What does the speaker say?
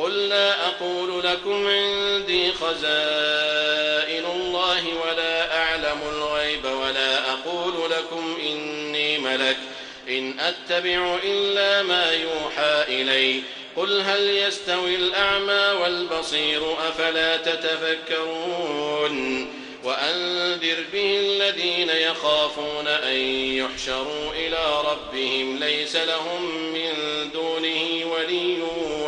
قل لا أقول لكم عندي خزائن الله ولا أعلم الغيب ولا أقول لكم إني ملك إن أتبع إلا ما يوحى إلي قل هل يستوي الأعمى والبصير أفلا تتفكرون وأنذر به الذين يخافون أن يحشروا إلى ربهم ليس لهم من دونه ولي